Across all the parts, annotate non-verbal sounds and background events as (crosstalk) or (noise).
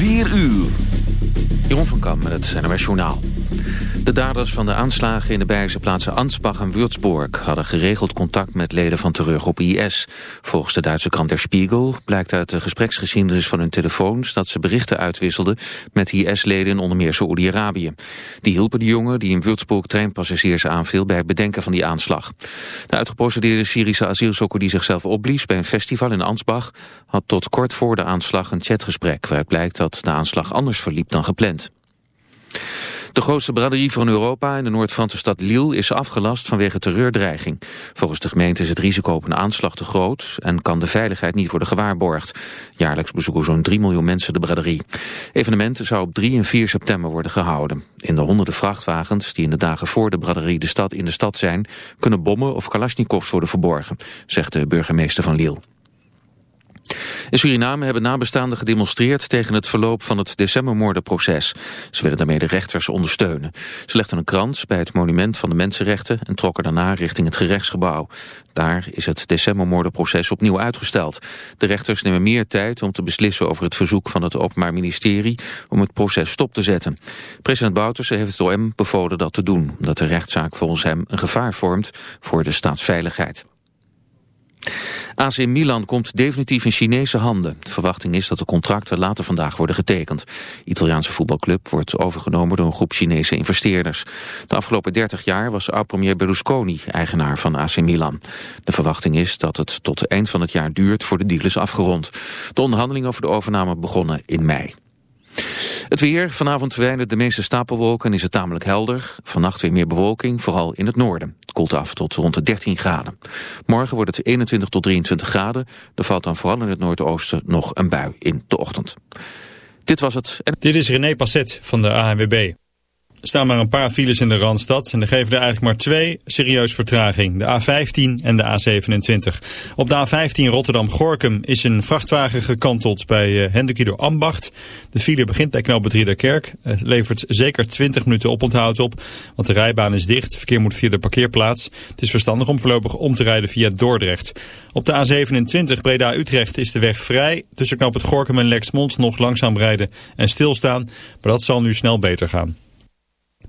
4 uur. Jeroen van Kam met het NOS Journaal. De daders van de aanslagen in de Beierse plaatsen Ansbach en Würzburg hadden geregeld contact met leden van terreurgroep IS. Volgens de Duitse krant Der Spiegel blijkt uit de gespreksgeschiedenis van hun telefoons dat ze berichten uitwisselden met IS-leden in onder meer Saoedi-Arabië. Die hielpen de jongen die in Würzburg treinpassagiers aanviel bij het bedenken van die aanslag. De uitgeprocedeerde Syrische asielzoeker die zichzelf opblies bij een festival in Ansbach had tot kort voor de aanslag een chatgesprek waaruit blijkt dat de aanslag anders verliep dan gepland. De grootste braderie van Europa in de Noord-Franse stad Lille is afgelast vanwege terreurdreiging. Volgens de gemeente is het risico op een aanslag te groot en kan de veiligheid niet worden gewaarborgd. Jaarlijks bezoeken zo'n 3 miljoen mensen de braderie. Evenementen zou op 3 en 4 september worden gehouden. In de honderden vrachtwagens die in de dagen voor de braderie de stad in de stad zijn, kunnen bommen of kalasjnikovs worden verborgen, zegt de burgemeester van Lille. In Suriname hebben nabestaanden gedemonstreerd tegen het verloop van het decembermoordenproces. Ze willen daarmee de rechters ondersteunen. Ze legden een krans bij het monument van de mensenrechten en trokken daarna richting het gerechtsgebouw. Daar is het decembermoordenproces opnieuw uitgesteld. De rechters nemen meer tijd om te beslissen over het verzoek van het Openbaar Ministerie om het proces stop te zetten. President Bouterse heeft het OM bevolen dat te doen, omdat de rechtszaak volgens hem een gevaar vormt voor de staatsveiligheid. AC Milan komt definitief in Chinese handen. De verwachting is dat de contracten later vandaag worden getekend. De Italiaanse voetbalclub wordt overgenomen door een groep Chinese investeerders. De afgelopen 30 jaar was oud-premier Berlusconi eigenaar van AC Milan. De verwachting is dat het tot eind van het jaar duurt voor de deal is afgerond. De onderhandelingen over de overname begonnen in mei. Het weer, vanavond verdwijnen de meeste stapelwolken en is het tamelijk helder. Vannacht weer meer bewolking, vooral in het noorden. Het koelt af tot rond de 13 graden. Morgen wordt het 21 tot 23 graden. Er valt dan vooral in het noordoosten nog een bui in de ochtend. Dit was het. Dit is René Passet van de ANWB. Er staan maar een paar files in de Randstad en er geven er eigenlijk maar twee serieus vertraging. De A15 en de A27. Op de A15 Rotterdam-Gorkum is een vrachtwagen gekanteld bij uh, Hendekido Ambacht. De file begint bij knooppunt Ridderkerk. Het levert zeker 20 minuten oponthoud op, want de rijbaan is dicht. verkeer moet via de parkeerplaats. Het is verstandig om voorlopig om te rijden via Dordrecht. Op de A27 Breda-Utrecht is de weg vrij. Tussen knooppunt Gorkum en Lexmond nog langzaam rijden en stilstaan. Maar dat zal nu snel beter gaan.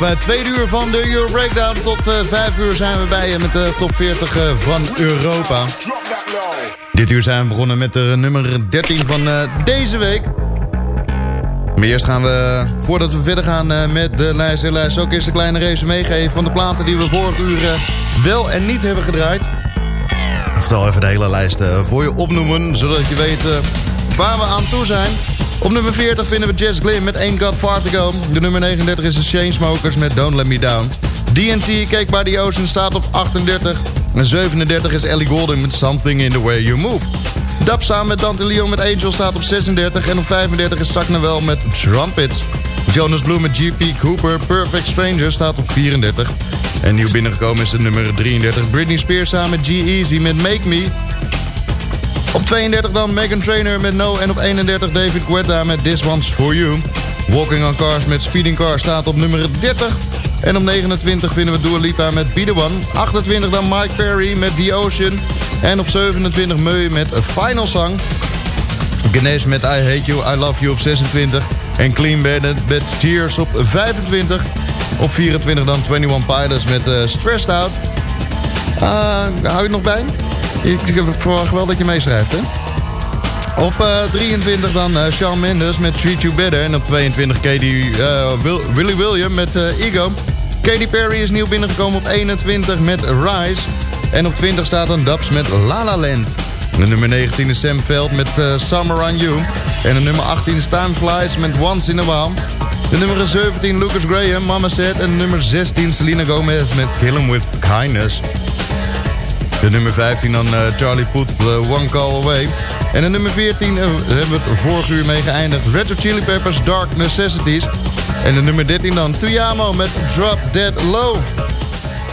Bij het tweede uur van de Euro Breakdown. Tot uh, vijf uur zijn we bij je met de top 40 uh, van Europa. Dit uur zijn we begonnen met de nummer 13 van deze week. Maar eerst gaan we, voordat we verder gaan met de lijst en lijst... ook eerst een kleine race meegeven van de platen die we vorige uur wel en niet hebben gedraaid. Oftewel even de hele lijst voor je opnoemen, zodat je weet waar we aan toe zijn. Op nummer 40 vinden we Jess Glynn met Ain't Got Far To Go. De nummer 39 is de Chainsmokers met Don't Let Me Down. DNC, Cake by the Ocean, staat op 38. En 37 is Ellie Goulding met Something in the Way You Move. Dap samen met Dante Leon met Angel staat op 36. En op 35 is Sakna met Trumpet. Jonas Blue met GP Cooper, Perfect Stranger, staat op 34. En nieuw binnengekomen is de nummer 33. Britney Spears samen met G-Eazy met Make Me. Op 32 dan Megan Trainer met No. En op 31 David Guetta met This One's For You. Walking on Cars met Speeding Car staat op nummer 30. En op 29 vinden we Dua Lipa met Be The One. 28 dan Mike Perry met The Ocean. En op 27 Meu met A Final Song. Ganesh met I Hate You, I Love You op 26. En Clean Bandit met Tears op 25. Op 24 dan 21 Pilots met uh, Stressed Out. Uh, hou je het nog bij? Ik, verwacht wel dat je meeschrijft, hè? Op uh, 23 dan uh, Shawn Mendes met Treat You Better. En op 22 Katie, Will, Willy William met Ego. Katy Perry is nieuw binnengekomen op 21 met Rise. En op 20 staat dan Dubs met La La Land. De nummer 19 is Sam Veld met Summer on You. En de nummer 18 is Time Flies met Once in a While. De nummer 17 Lucas Graham, Mama Said. En nummer 16 Selena Gomez met Kill 'Em With Kindness. De nummer 15 dan uh, Charlie uh, One Call Away. En de nummer 14 uh, hebben we het vorige uur mee geëindigd. Red Hot Chili Peppers, Dark Necessities. En de nummer 13 dan Tuyamo met Drop Dead Low.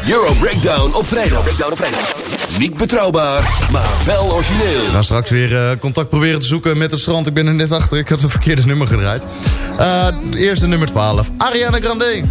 Euro Breakdown op vrijdag. Breakdown op vrijdag. Niet betrouwbaar, maar wel origineel. We gaan straks weer uh, contact proberen te zoeken met het strand. Ik ben er net achter, ik had het verkeerde nummer gedraaid. Uh, eerst de nummer 12, Ariana Grande.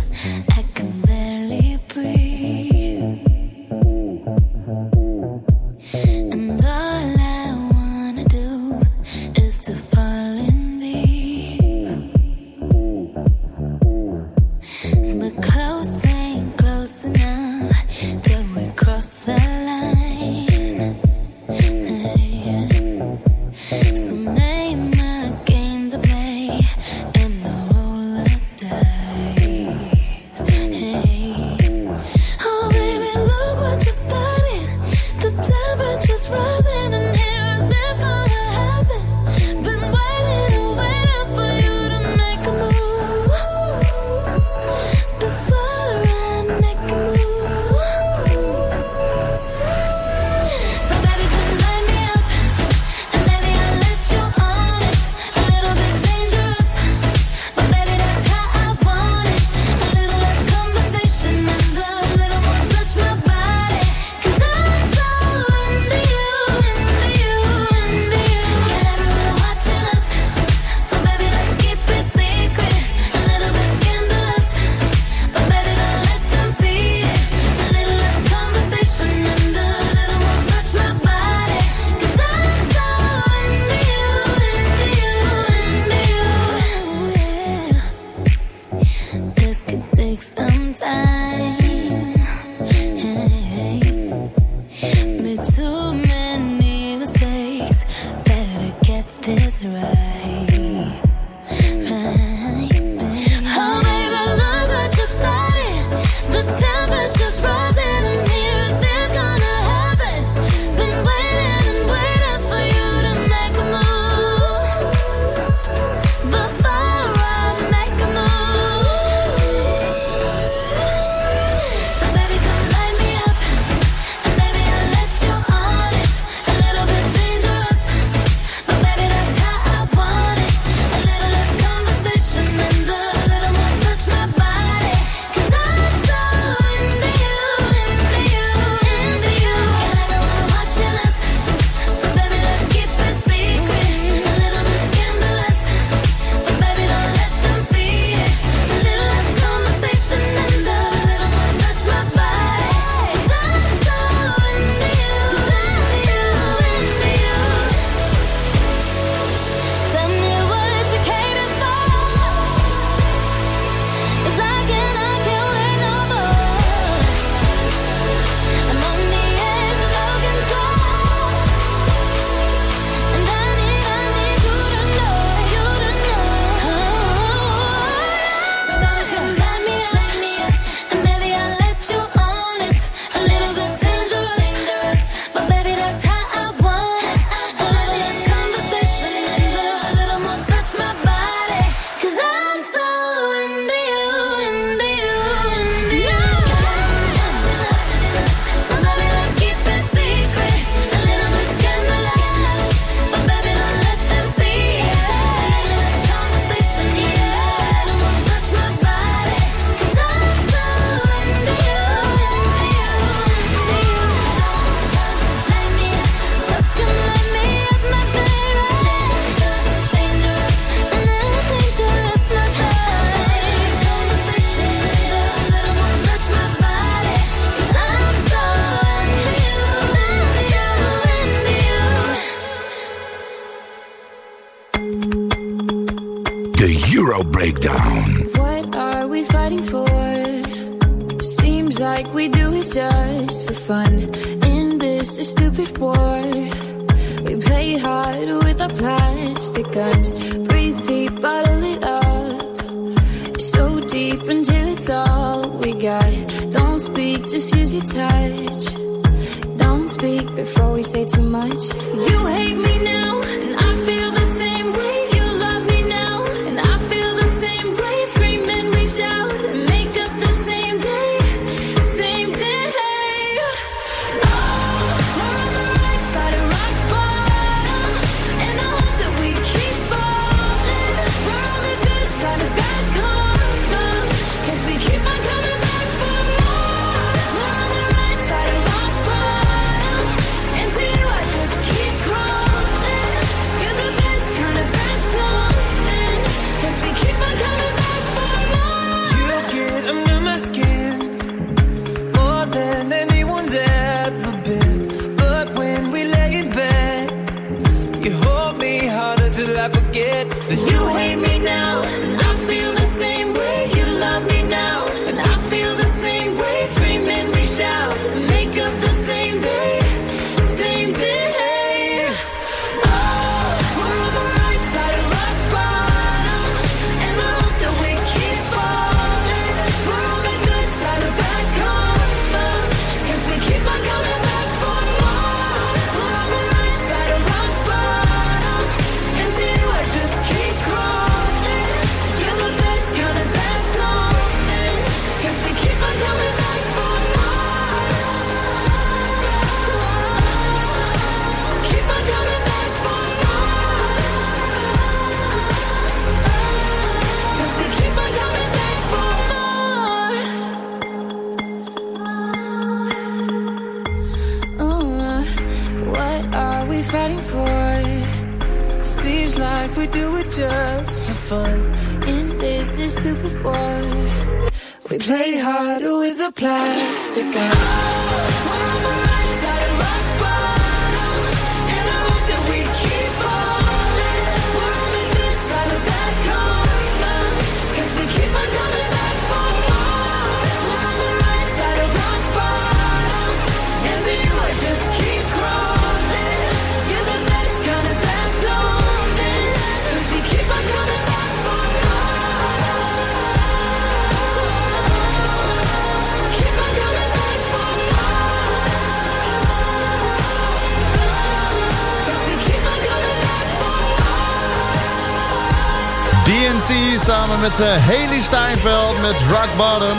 Samen met eh, Haley Steinfeld met Rock Bottom.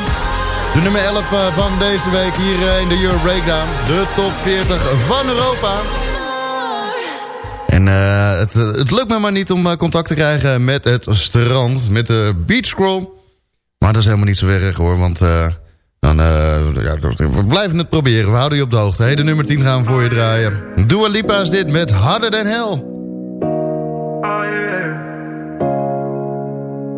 De nummer 11 eh, van deze week hier eh, in de Euro Breakdown. De top 40 van Europa. En het, het lukt me maar niet om contact te krijgen met het strand. Met de beach scroll. Maar dat is helemaal niet zo erg hoor. Want dan, ja, we blijven het proberen. We houden je op de hoogte. Hey, de nummer 10 gaan we voor je draaien. Dua Lipa is dit met Harder Than Hell.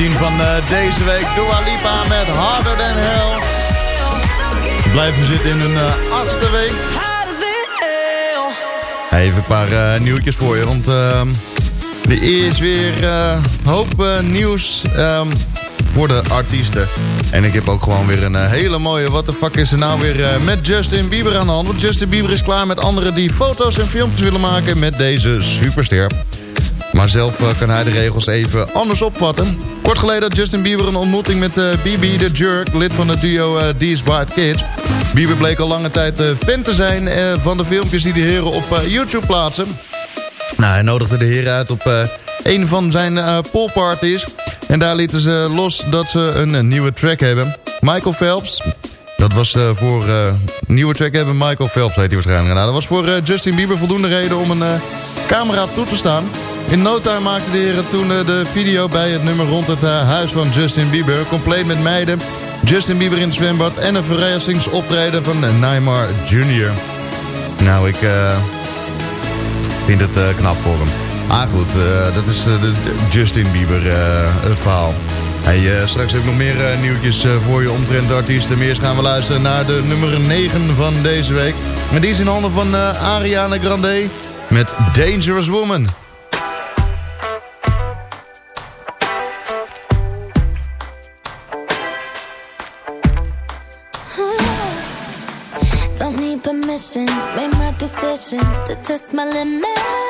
10 van eh, deze week, Dua Lipa met Harder Than Hell. Blijven zitten in een eh, achtste week. Even een paar eh, nieuwtjes voor je, want ehm, er is weer eh, hoop nieuws ehm, voor de artiesten. En ik heb ook gewoon weer een hele mooie... What the fuck is er nou weer met Justin Bieber aan de hand? Want Justin Bieber is klaar met anderen die foto's en filmpjes willen maken met deze superster. Maar zelf eh, kan hij de regels even anders opvatten. Kort geleden had Justin Bieber een ontmoeting met eh BB The Jerk, lid van het duo eh These White Kids. Bieber bleek al lange tijd eh, fan te zijn van de filmpjes die de heren op YouTube plaatsen. Nou, hij nodigde de heren uit op een van zijn poolparties. En daar lieten ze los dat ze een, eh, nieuwe track hebben. Michael Phelps, dat was eh, voor eh, nieuwe track hebben. Michael Phelps heet hij waarschijnlijk. Nou, dat was voor eh, Justin Bieber voldoende reden om een camera toe te staan. In no time maakten de heren toen de video bij het nummer rond het huis van Justin Bieber. Compleet met meiden, Justin Bieber in het zwembad en een verrassingsoptreden van Neymar Jr. Nou, ik vind het knap voor hem. Ah goed, dat is de, Justin Bieber het verhaal. Eh, straks heb ik nog meer eh, nieuwtjes eh, voor je omtrent artiesten. Eerst gaan we luisteren naar de nummer 9 van deze week. En die is in handen van Ariana Grande met Dangerous Woman. Don't need permission, made my decision to test my limits.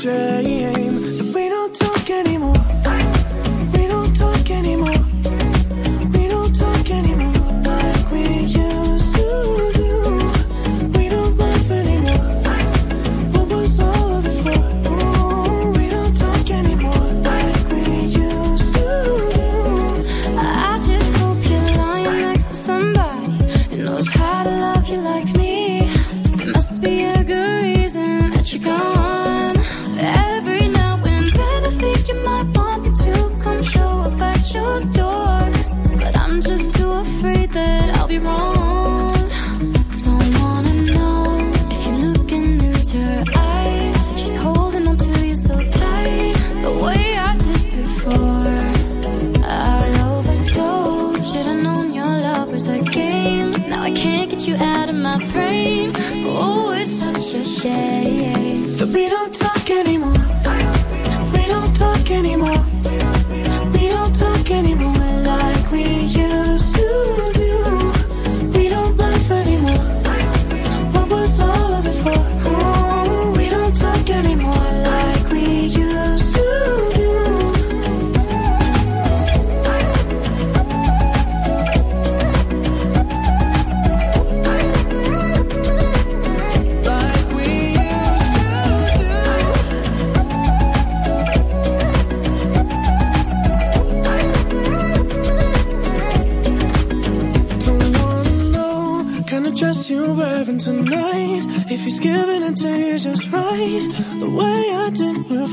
straight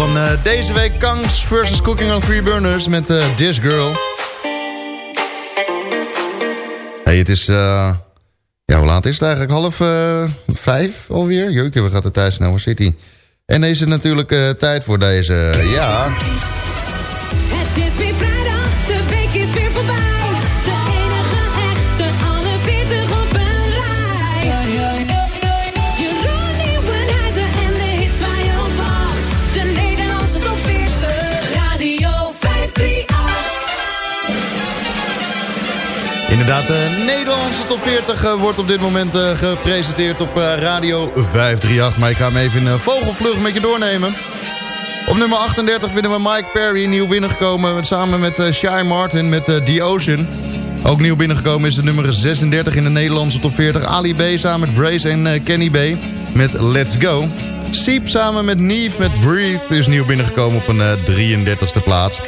Van eh, deze week. Kangs versus Cooking on Three Burners met eh, This Girl. Hey, het is... eh, ja, hoe laat is het eigenlijk? Half vijf alweer? Jeukje, we gaan tijd snel. Waar zit hij? En is het natuurlijk tijd voor deze... ja, De Nederlandse top 40 eh, wordt op dit moment eh, gepresenteerd op eh, Radio 538. Maar ik ga hem even in uh, vogelvlucht met je doornemen. Op nummer 38 vinden we Mike Perry nieuw binnengekomen... Samen met Shy Martin met The Ocean. Ook nieuw binnengekomen is de nummer 36 in de Nederlandse top 40. Ali B samen met Brace en Kenny B met Let's Go. Siep samen met Neve met Breathe is nieuw binnengekomen op een 33ste plaats.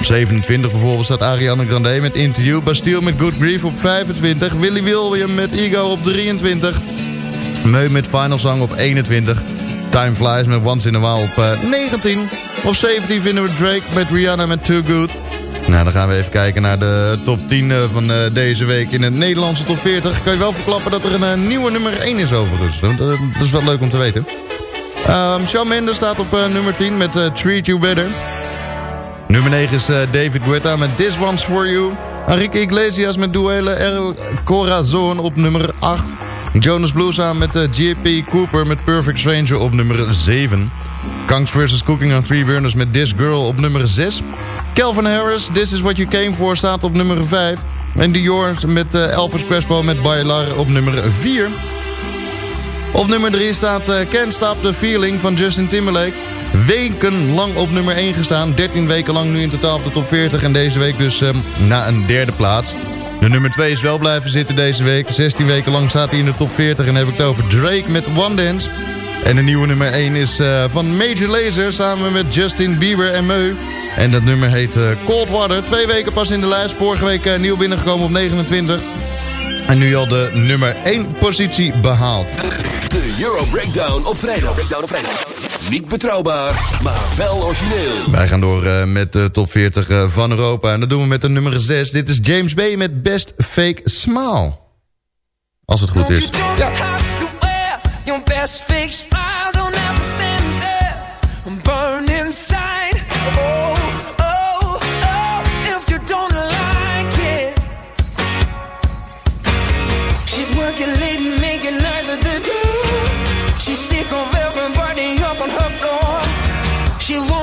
Op 27 bijvoorbeeld staat Ariana Grande met Interview. Bastille met Good Grief op 25. Willy William met Ego op 23. Meu met Final Song op 21. Time Flies met Once in a While op eh, 19. Op 17 vinden we Drake met Rihanna met Too Good. Nou, dan gaan we even kijken naar de top 10 eh, van eh, deze week in de Nederlandse top 40. Kan je wel verklappen dat er een eh, nieuwe nummer 1 is overigens. Dat, is wel leuk om te weten. Um, Shawn Mendes staat op eh, nummer 10 met eh, Treat You Better. Nummer 9 is eh, David Guetta met This One's For You. Enrique Iglesias met Duele El Corazon op nummer 8. Jonas Blue samen met eh, JP Cooper met Perfect Stranger op nummer 7. Kanks vs. Cooking on Three Burners met This Girl op nummer 6. Calvin Harris, This Is What You Came For staat op nummer 5. En Dior met eh, Elvis Crespo met Bailar op nummer 4. Op nummer 3 staat Can't Stop the Feeling van Justin Timberlake. Wekenlang op nummer 1 gestaan. 13 weken lang nu in totaal op de top 40. En deze week dus ehm, na een derde plaats. De nummer 2 is wel blijven zitten deze week. 16 weken lang staat hij in de top 40. En heb ik het over Drake met One Dance. En de nieuwe nummer 1 is eh, van Major Lazer samen met Justin Bieber en Meu. En dat nummer heet eh, Cold Water. Twee weken pas in de lijst. Vorige week eh, nieuw binnengekomen op 29. En nu al de nummer 1 positie behaald. De Euro Breakdown op vrijdag. Breakdown op vrijdag. Niet betrouwbaar, maar wel origineel. Wij gaan door uh, met de top 40 uh, van Europa. En dat doen we met de nummer 6. Dit is James Bay met Best Fake Smile. Als het goed is. You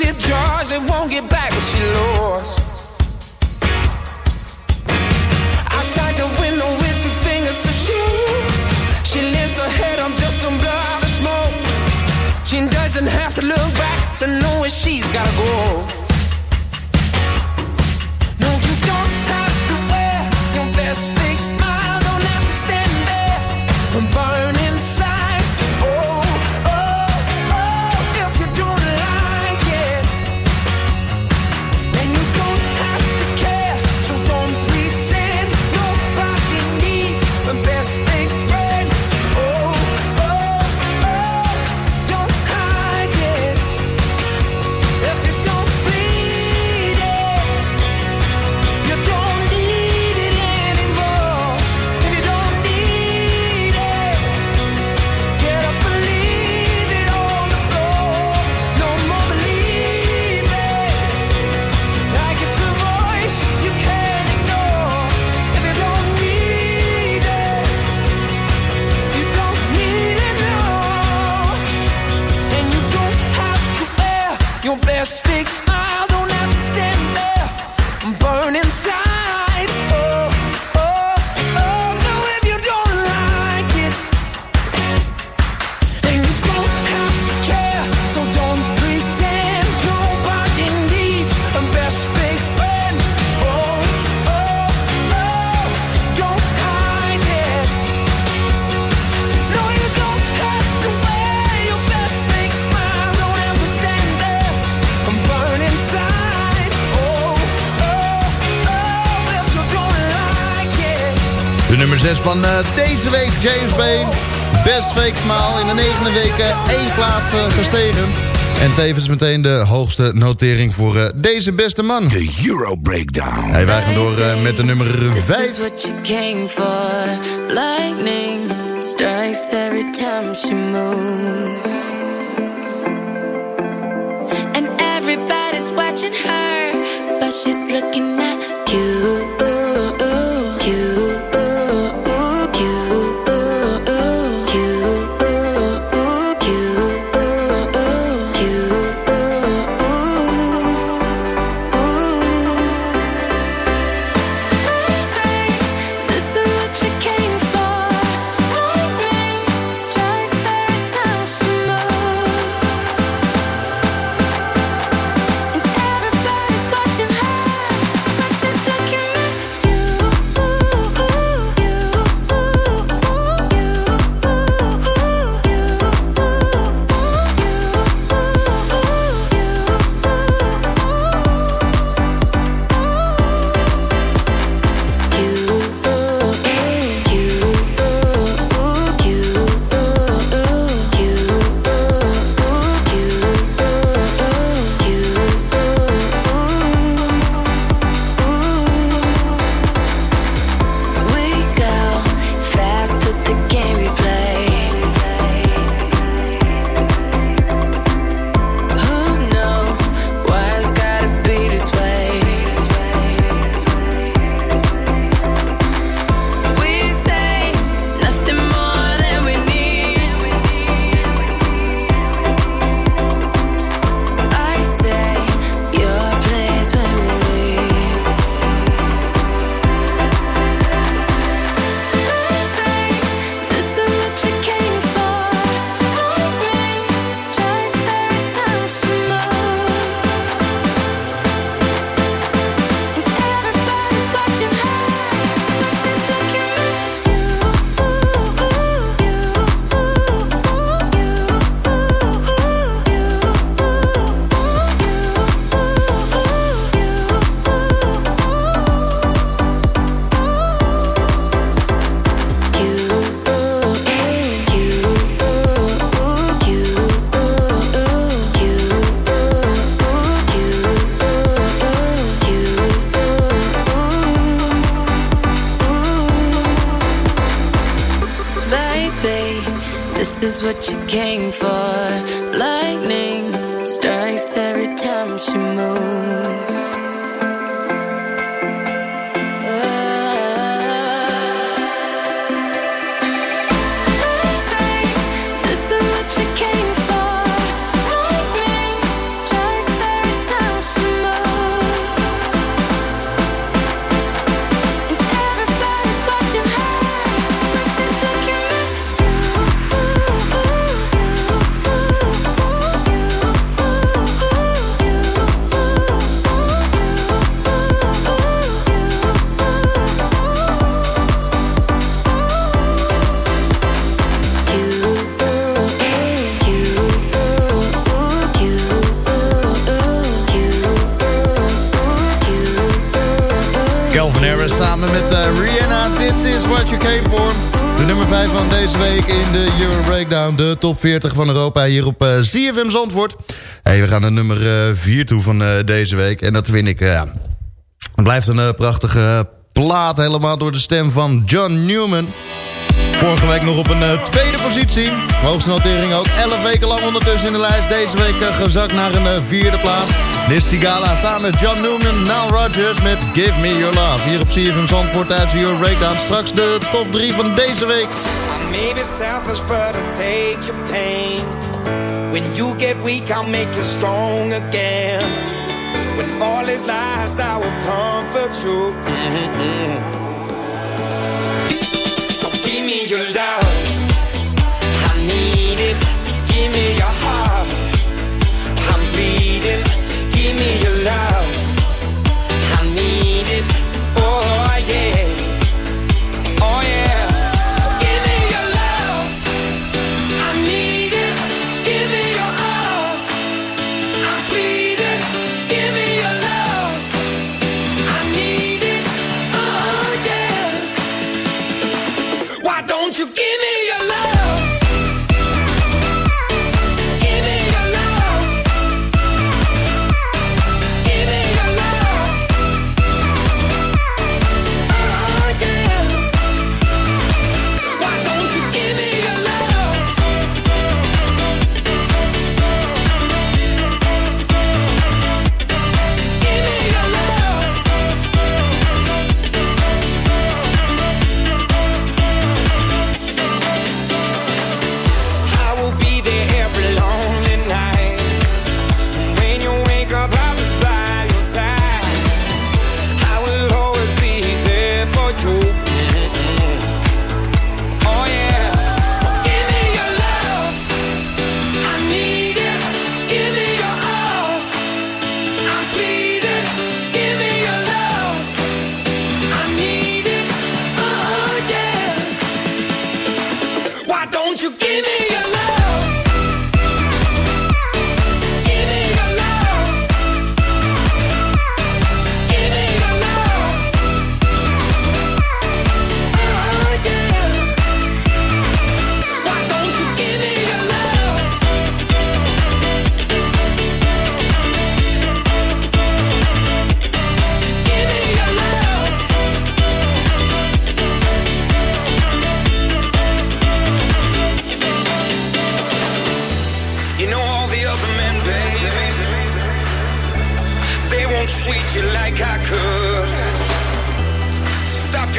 it jars, it won't get back. van eh, deze week James Bane. Best Fake Smile in de negende weken één plaats eh, gestegen. En tevens meteen de hoogste notering voor eh, deze beste man. De Euro Breakdown. Hey, wij gaan door met de nummer 5. This what you came for. Lightning strikes every time she moves. And everybody's watching her. But she's looking at you. Met eh, Rihanna. This is what you came for. De nummer 5 van deze week in de Euro Breakdown. De top 40 van Europa hier op uh, ZFM Zandvoort. Hey, we gaan naar nummer 4 toe van deze week. En dat vind ik... ja, het blijft een prachtige plaat. Helemaal door de stem van John Newman. Vorige week nog op een uh, tweede positie. Hoogste notering ook 11 weken lang ondertussen in de lijst. Deze week uh, gezakt naar een uh, vierde plaats. Dit Sigala samen met John Newman, Nile Rodgers met Give Me Your Love. Hier op CFM Zandvoort tijdens Your Breakdown. Straks de top 3 van deze week. I may be selfish but I'll take your pain. When you get weak I'll make you strong again. When all is lost I will comfort you. Mm -hmm. Give me your love.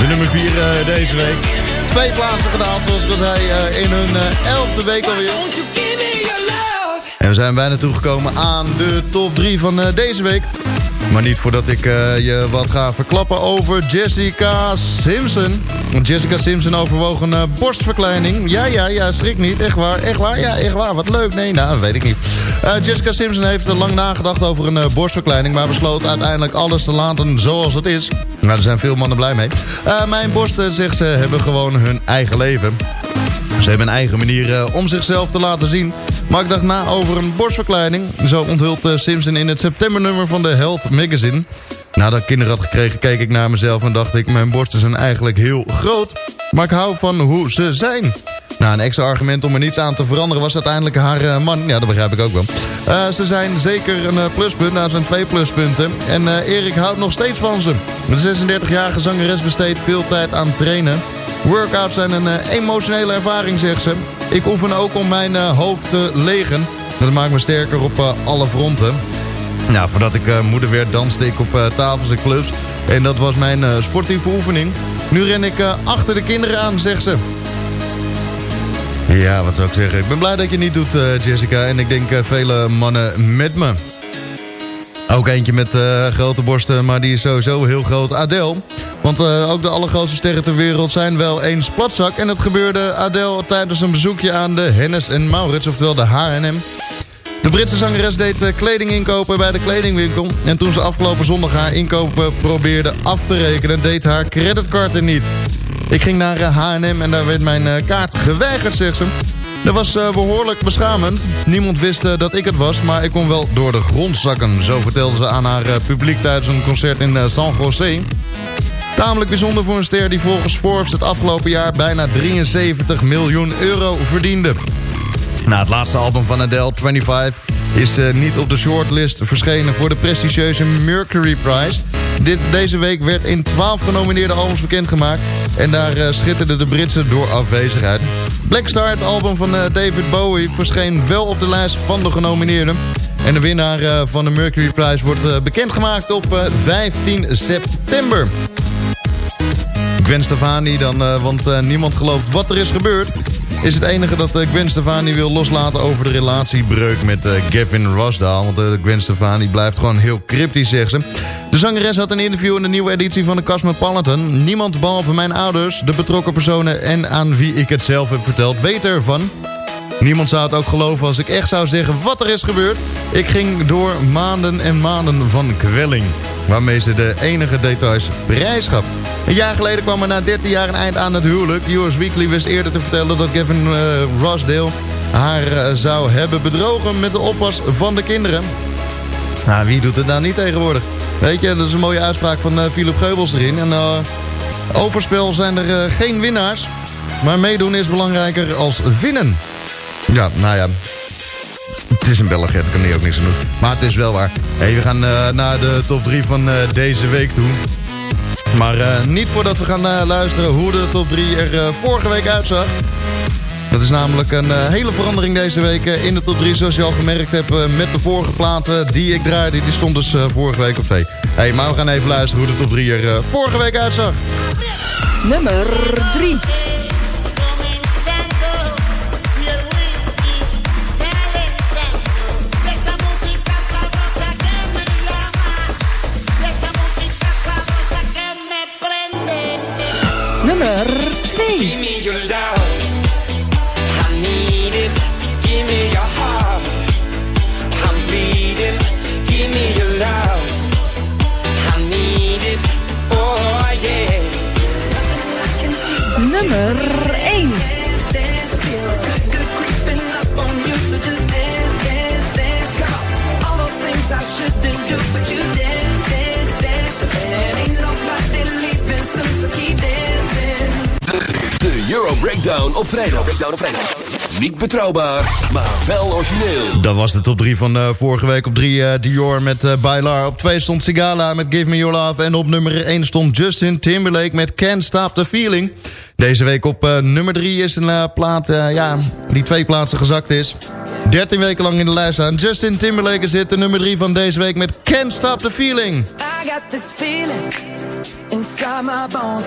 De nummer 4 deze week. Twee plaatsen gedaald, zoals ik al zei, eh, in hun eh, elfde week alweer. En we zijn bijna toegekomen aan de top 3 van eh, deze week. Maar niet voordat ik eh, je wat ga verklappen over Jessica Simpson. Want Jessica Simpson overwoog een eh, borstverkleining. Ja, ja, ja, schrik niet. Echt waar, echt waar, ja, echt waar. Wat leuk. Nee, nou, dat weet ik niet. Eh, Jessica Simpson heeft lang nagedacht over een eh, borstverkleining... maar besloot uiteindelijk alles te laten zoals het is. Nou, daar zijn veel mannen blij mee. Eh, mijn borsten, zegt ze, hebben gewoon hun eigen leven. Ze hebben een eigen manier eh, om zichzelf te laten zien. Maar ik dacht na over een borstverkleining. Zo onthult eh, Simpson in het septembernummer van de Health Magazine. Nadat ik kinderen had gekregen, keek ik naar mezelf en dacht ik... mijn borsten zijn eigenlijk heel groot, maar ik hou van hoe ze zijn. Nou, een extra argument om er niets aan te veranderen was uiteindelijk haar eh, man. Ja, dat begrijp ik ook wel. Eh, ze zijn zeker een eh, pluspunt. Nou, zijn twee pluspunten. En Erik houdt nog steeds van ze. De 36-jarige zangeres besteedt veel tijd aan trainen. Workouts zijn een emotionele ervaring, zegt ze. Ik oefen ook om mijn hoofd te legen. Dat maakt me sterker op alle fronten. Nou, voordat ik moeder werd, danste ik op tafels en clubs. En dat was mijn sportieve oefening. Nu ren ik achter de kinderen aan, zegt ze. Ja, wat zou ik zeggen? Ik ben blij dat je niet doet, eh, Jessica. En ik denk eh, vele mannen met me. Ook eentje met eh, grote borsten, maar die is sowieso heel groot. Adele. Want ook de allergrootste sterren ter wereld zijn wel eens platzak. En dat gebeurde Adele tijdens een bezoekje aan de Hennes en Maurits, oftewel de H&M. De Britse zangeres deed kleding inkopen bij de kledingwinkel. En toen ze afgelopen zondag haar inkopen probeerde af te rekenen... deed haar creditcard er niet. Ik ging naar eh, H&M en daar werd mijn eh, kaart geweigerd, zegt ze. Dat was eh, behoorlijk beschamend. Niemand wist dat ik het was, maar ik kon wel door de grond zakken. Zo vertelde ze aan haar publiek tijdens een concert in San Jose. Tamelijk bijzonder voor een ster die volgens Forbes het afgelopen jaar bijna 73 miljoen euro verdiende. Na het laatste album van Adele, 25, is niet op de shortlist verschenen voor de prestigieuze Mercury Prize. Dit, deze week werd in 12 genomineerde albums bekendgemaakt en daar eh, schitterde de Britse door afwezigheid. Black Star, het album van eh, David Bowie, verscheen wel op de lijst van de genomineerden. En de winnaar eh, van de Mercury Prize wordt bekendgemaakt op eh, 15 september. Gwen Stefani dan, want niemand gelooft wat er is gebeurd... is het enige dat eh, Gwen Stefani wil loslaten over de relatiebreuk met eh, Gavin Rossdale. Want eh, Gwen Stefani blijft gewoon heel cryptisch, zegt ze. De zangeres had een interview in de nieuwe editie van de Cosmopolitan. Niemand behalve mijn ouders, de betrokken personen en aan wie ik het zelf heb verteld, weet ervan. Niemand zou het ook geloven als ik echt zou zeggen wat er is gebeurd. Ik ging door maanden en maanden van kwelling. Waarmee ze de enige details prijs gaf. Een jaar geleden kwam er na 13 jaar een eind aan het huwelijk. US Weekly wist eerder te vertellen dat Gavin uh, Rossdale haar uh, zou hebben bedrogen met de oppas van de kinderen. Nou, wie doet het nou niet tegenwoordig? Weet je, dat is een mooie uitspraak van uh, Philip Geubels erin. En overspel zijn er geen winnaars. Maar meedoen is belangrijker als winnen. Ja, nou ja. Het is een België, daar kan hij ook niks aan doen. Maar het is wel waar. Hey, we gaan uh, naar de top 3 van uh, deze week toe. Maar uh, niet voordat we gaan luisteren hoe de top 3 er vorige week uitzag. Dat is namelijk een hele verandering deze week in de top 3. Zoals je al gemerkt hebt met de vorige platen die ik draaide. Die stond dus vorige week op 2. Hey, maar we gaan even luisteren hoe de top 3 er vorige week uitzag. Nummer 3. Nummer Breakdown op vrijdag. Breakdown op vrijdag. Niet betrouwbaar, maar wel origineel. Dat was de top 3 van uh, vorige week. Op 3 uh, Dior met uh, Bailar. Op 2 stond Sigala met Give Me Your Love. En op nummer 1 stond Justin Timberlake met Can't Stop The Feeling. Deze week op nummer 3 is een plaat ja, die twee plaatsen gezakt is. 13 weken lang in de lijst staan. Justin Timberlake zit de nummer 3 van deze week met Can't Stop The Feeling. I got this feeling inside my bones.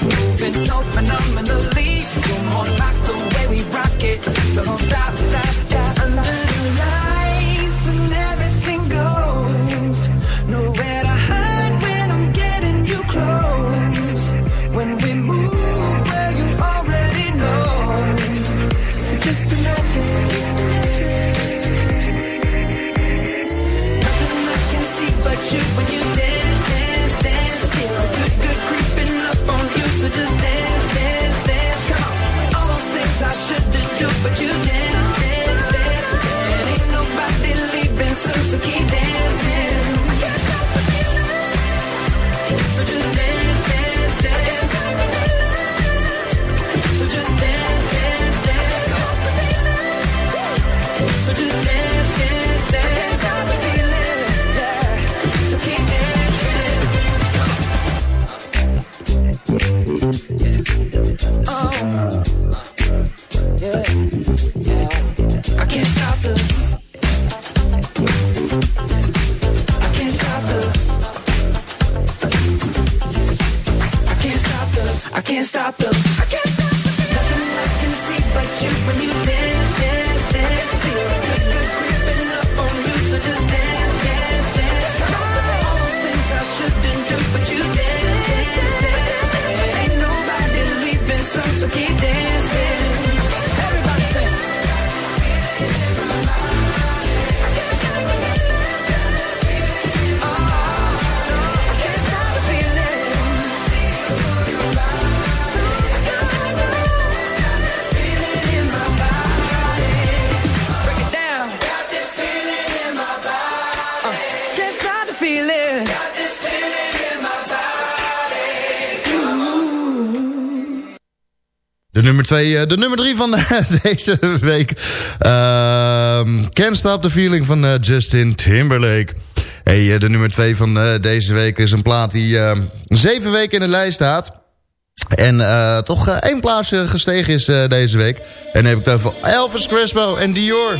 Been so phenomenally nummer 2. Eh, de nummer 3 van (laughs) deze week. Ehm, Can't Stop the Feeling van eh, Justin Timberlake. Hey, eh, de nummer 2 van deze week is een plaat die zeven weken in de lijst staat. En uh, toch één plaatsje gestegen is deze week. En dan heb ik het over Elvis Crespo en Dior.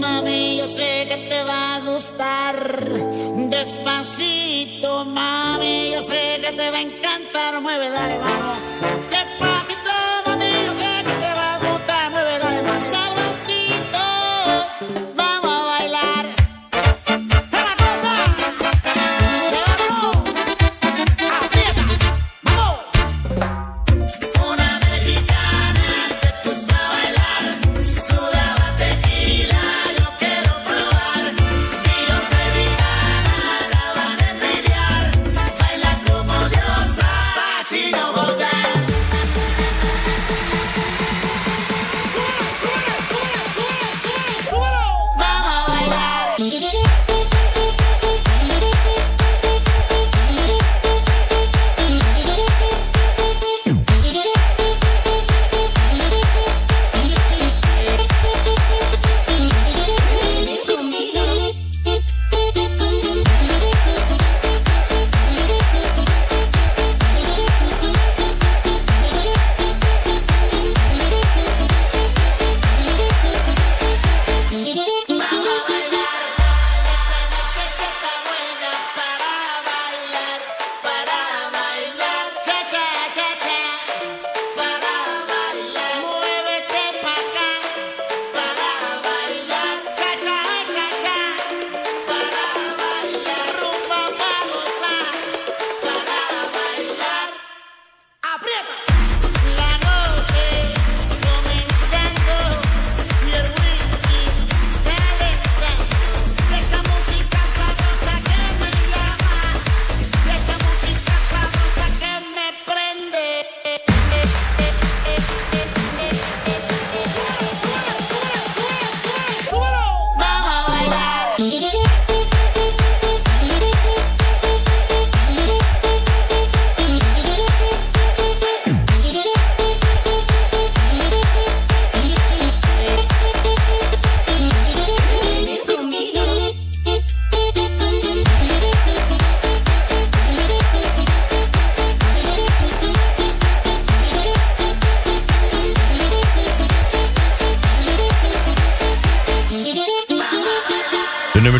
Mami, yo sé que te va a gustar Despacito, mami, yo sé que te va a encantar Mueve, dale, vamos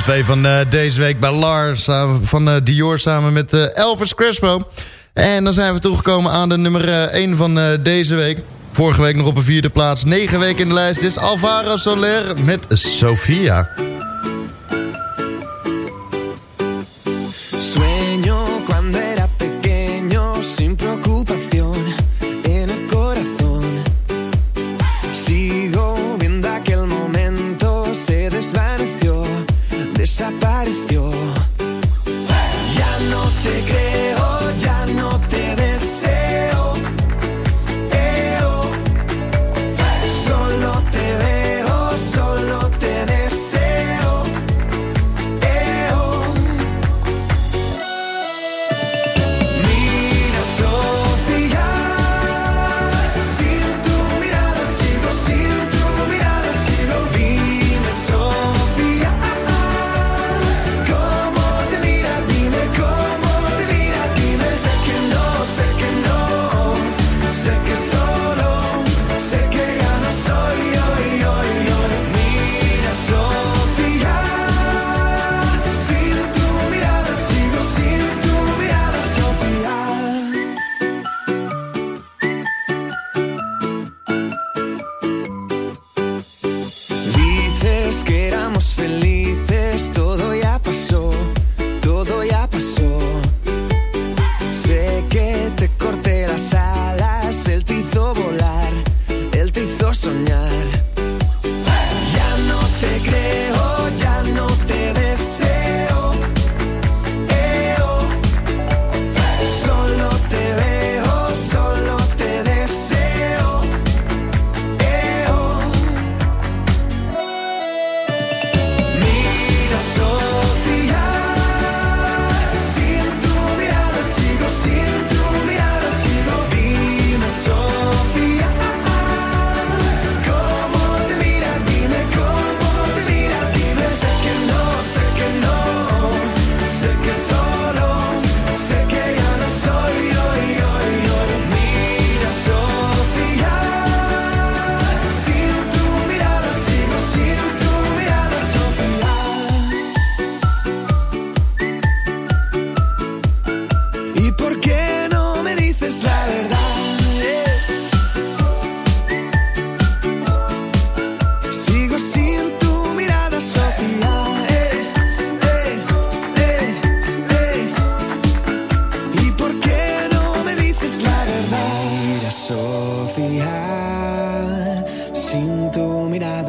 2 van eh, deze week bij Lars samen, van eh, Dior samen met eh, Elvis Crespo. En dan zijn we toegekomen aan de nummer 1 van eh, deze week. Vorige week nog op een vierde plaats. 9 weken in de lijst is Alvaro Soler met Sofia.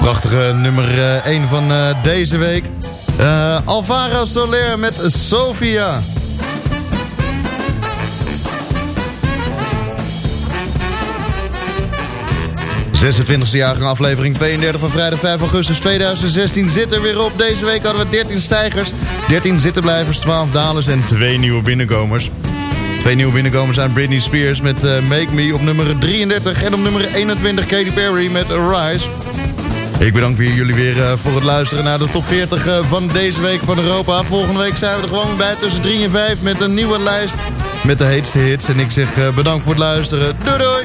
Prachtige nummer 1 van eh, deze week. Eh, Alvaro Soler met Sofia. ...26e jaargang aflevering 32 van vrijdag 5 augustus 2016 zit er weer op. Deze week hadden we 13 stijgers, 13 zittenblijvers, 12 dalers en 2 nieuwe binnenkomers. Twee nieuwe binnenkomers zijn Britney Spears met eh, Make Me op nummer 33... ...en op nummer 21 Katy Perry met Rise. Ik bedank weer jullie weer eh, voor het luisteren naar de top 40 eh, van deze week van Europa. Volgende week zijn we er gewoon bij tussen 3 en 5 met een nieuwe lijst met de heetste hits. En ik zeg eh, bedankt voor het luisteren. Doei doei!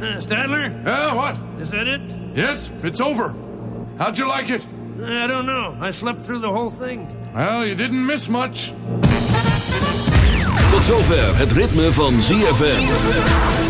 Uh, Stadler? Yeah, what? Is that it? Yes, it's over. How'd you like it? I don't know. I slept through the whole thing. Well, you didn't miss much. Tot zover het ritme van ZFM.